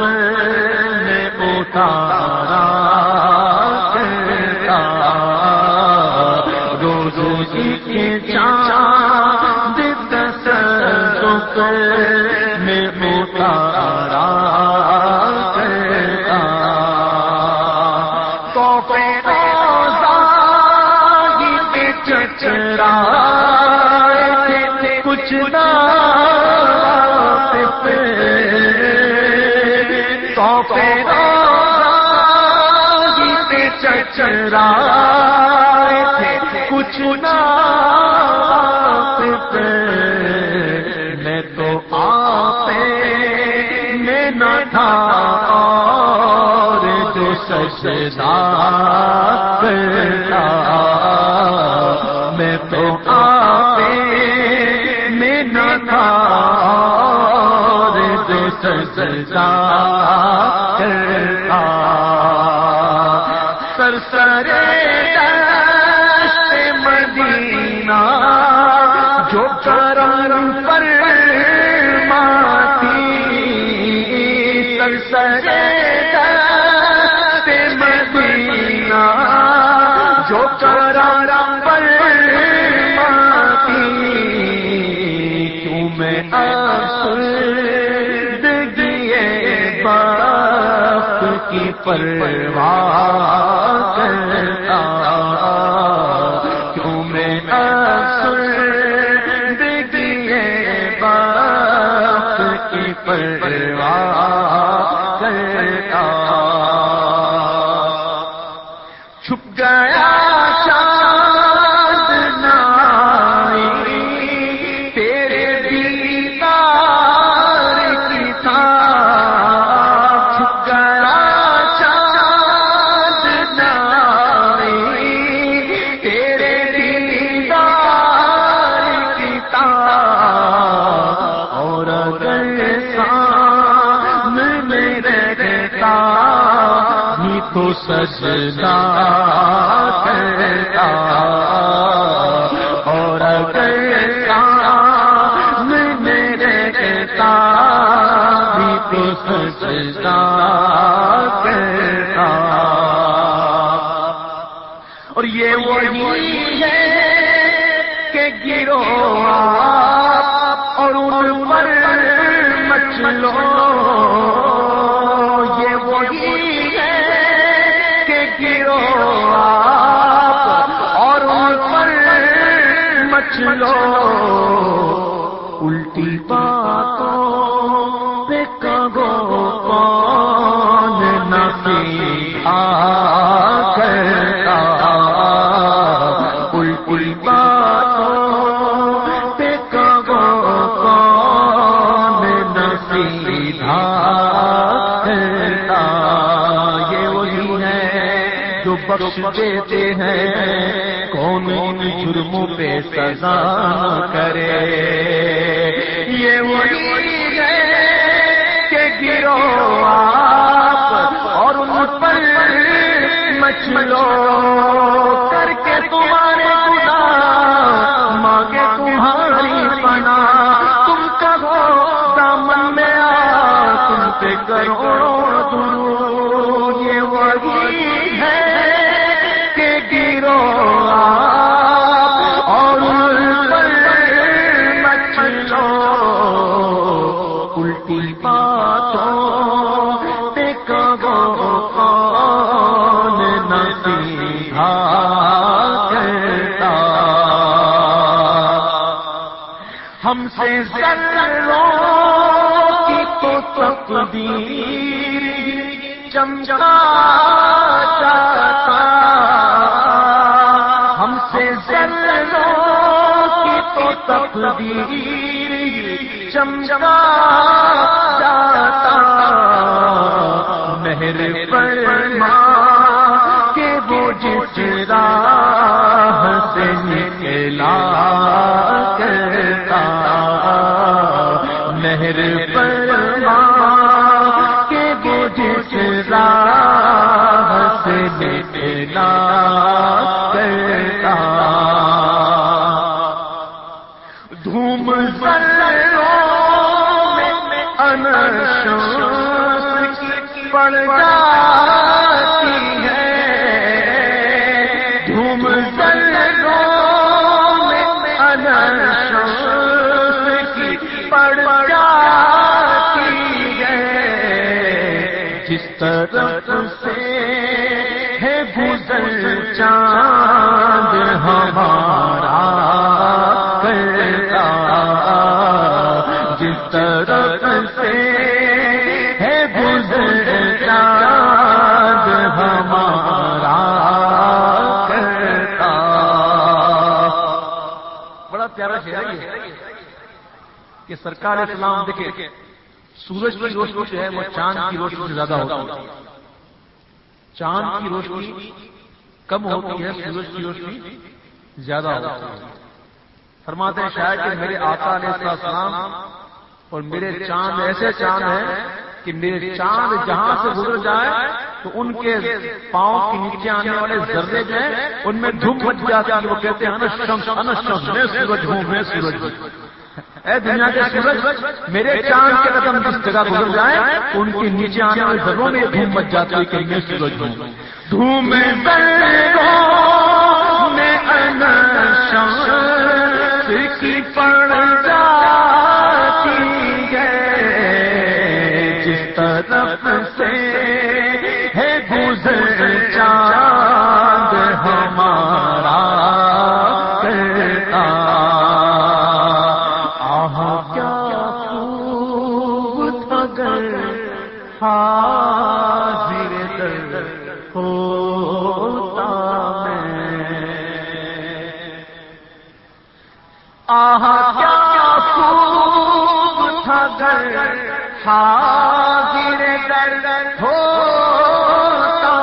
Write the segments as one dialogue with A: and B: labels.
A: میں اتارا چچرا کچھ نہ میں تو آپ میں نہ تھا اور جو سجدہ سجدہ کرتا۔ سر سرے باپ کی پرواہ کرتا تو سجدہ کرتا۔ اور اگر سامنے رہتا بھی تو سجدہ کرتا۔ اور یہ وہی ہے کہ گرو اور ان پر مچلو کگو کون نصیحہ کرتا الٹی باتوں پہ کگو کون کرتا یہ وہی ہے جو بخش دیتے ہیں، کون ان جرموں پہ سزا کرے؟ یہ وہی پہ کروڑوں یہ وہی ہے کہ گرو اور ان الٹی باتوں پہ کگو کون کرتا۔ ہم سے ذروں تقدیر چمچا جاتا ہم سے ذروں کی تو تقدیر چمچا پڑ جاتی
B: کہ سرکار اسلام دیکھے سورج کی روشنی جو ہے وہ چاند کی روشنی سے زیادہ ہوتی ہے۔ چاند کی روشنی کم ہوتی ہے سورج کی روشنی زیادہ ہوتی ہے۔ فرماتے ہیں شاید کہ میرے آقا علیہ السلام اور میرے چاند ایسے چاند ہیں کہ میرے چاند جہاں سے گزر جائے تو ان کے پاؤں کے نیچے آنے والے ذرے جو ہیں ان میں دھوم مچ جاتی ہے وہ کہتے ہیں میں سورج ہوں میں سورج ہوں۔ اے دنیا کے سورج، میرے چاند کے قدم جس جگہ گزر جائے ان کے نیچے آنے والے ذروں میں دھوم مچ جاتی ہے کہ میں سورج ہوں۔
A: دھوم میں پڑ جاتی ہے۔ جس طرف سے حاضر در ہوتا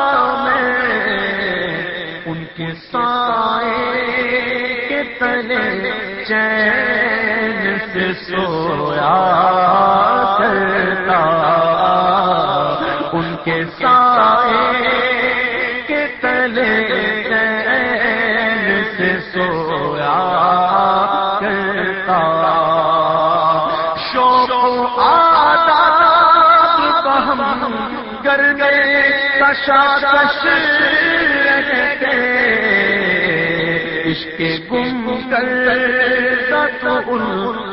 A: میں، ان کے سائے کے تلے چین سے سویا کرتا۔ ان کے سائے کرنے کشاکش رہتے عشق گم کر تو ان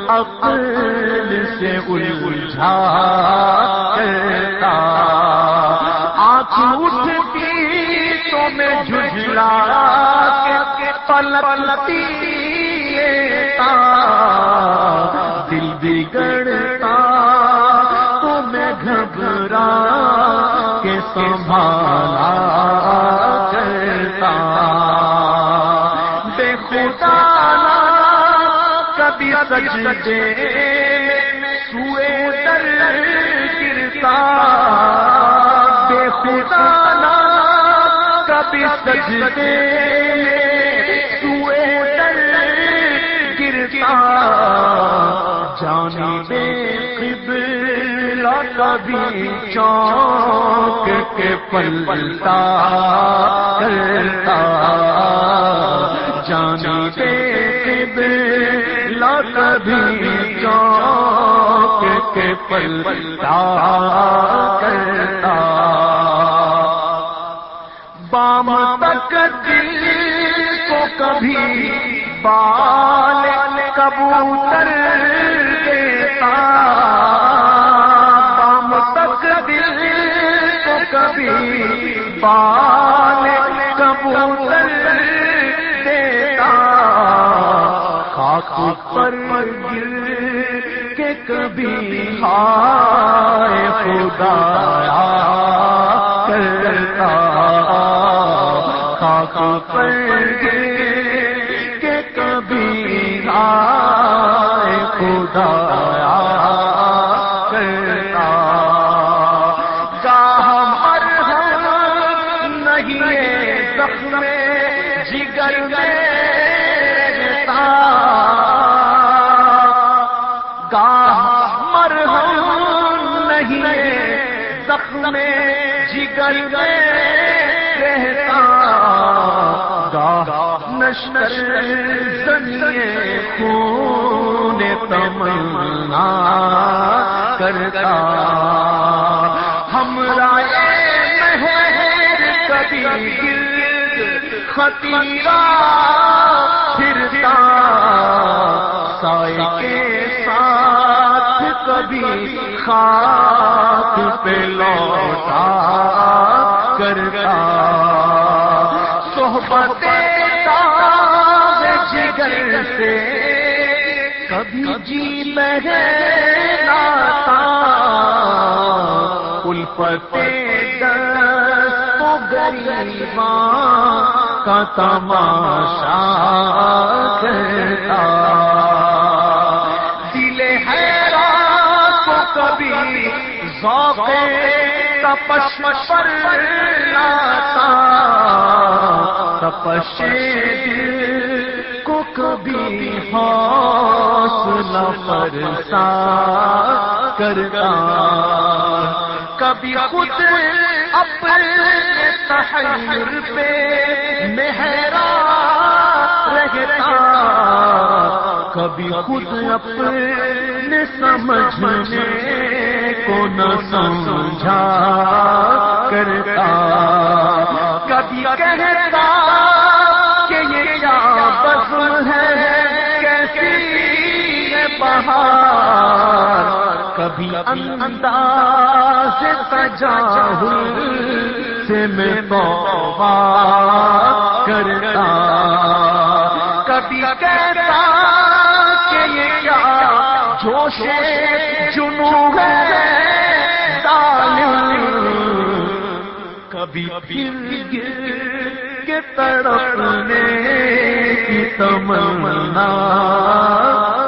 A: عقل سے الجھا کرتا۔ آنکھ اٹھتی تو میں جھجلا کے پلتی دل بگڑتا تو میں گھبرا سنبھالا کرتا بے خدا کبھی سجدے سوئے در گرتا۔ بے خدا کبھی سجدے سوئے در گرتا۔ جانی بے قبلہ کبھی چونک کے پلتا کرتا۔ جانی بے کبھی چونک کے پلتا کرتا۔ بام تک دل کو کبھی بال کبوتر دیتا۔ کبھی بال کبوتر دیتا، خاک پر گر کے کبھی ہائے خدا کرتا، خاک پر گر کے کبھی آئے خدا خون تمنا کرتا ہم رائے مہر کبھی گرد خطیرہ پھرتا سائے کے کبھی خاک پہ لوٹا کرتا۔ صحبت جگر سے کبھی جی لاتا الفت دست و گریباں کا تماشا کرتا۔ کبھی ذوق تپش پر لاتا، تپش کو کبھی حوصلہ فرسا کرتا۔ کبھی خود اپنے تحیر پہ مہرا رہتا۔ کبھی خود اپنے سمجھنے کو نہ سمجھا کرتا۔ کبھی کہتا کہ یہ کیا بزم ہے، کیسی ہے بہار۔ کبھی انداز تجاہل سے میں توبہ کرتا۔ کبھی کہتا کہ یہ کیا جوش جنو ہے کبھی پھر کے تڑپنے کی تمنا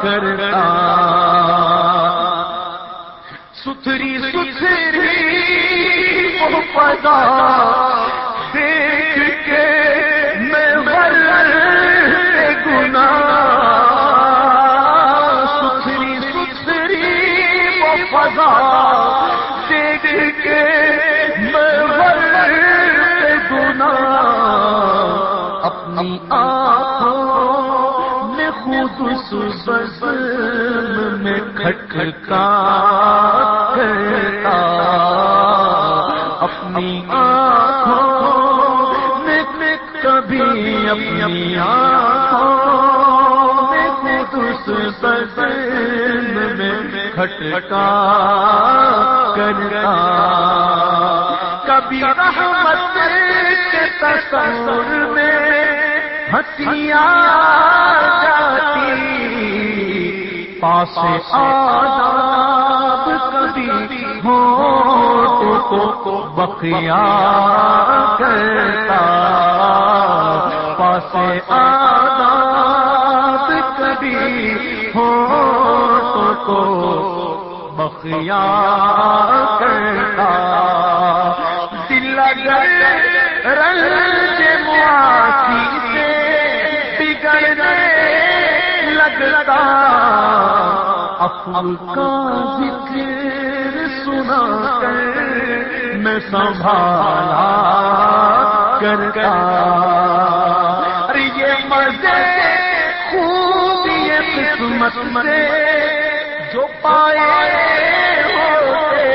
A: کرتا۔ ستھری ستھری وہ پدا دیکھ کے اس بزم میں کھٹکا کرتا اپنی آنکھوں میں کبھی اپنی آنکھوں میں اس بزم میں کھٹکا کرتا کبھی رحمت کے تصور میں ہنسیاں جاتی۔ پاس آداب کبھی ہو تو بقیا کرتا۔ پاس آداب کبھی ہو تو بقیا کرتا۔ دل رنگ لگتا افل کا ذکر سنا کر میں سنبھالا کرتا۔ ارے یہ مزے خوب یہ قسمت سے جو پائے ہوتے۔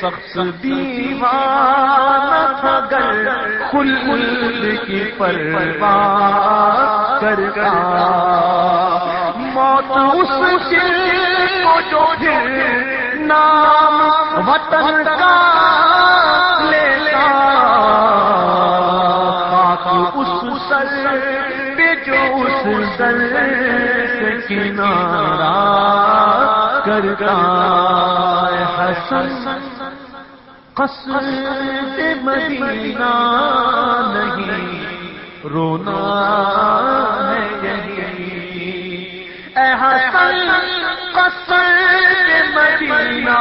A: سخت دیوانہ تھا گر کل کی پرواز پرواہ کرتا۔ موت اس دل کو جو نام وطن کا لیتا۔ خاک اس سر پہ جو اس سر سے کنارا کرتا۔ حسن، قصر مدینہ نہیں۔ رونا ہے یہی۔ اے حسن، قصر مدینہ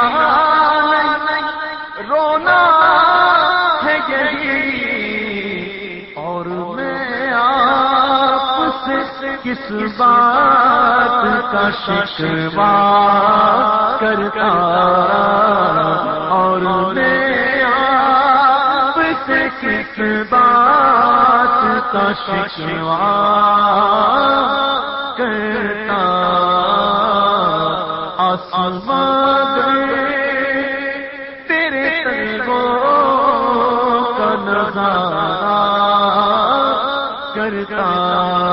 A: رونا ہے یہی۔ اور میں آپ سے کس بات کا شکوا کرتا اور میں کا شکوا کرتا آسمان تیرے تنگوں کا نظارہ کرتا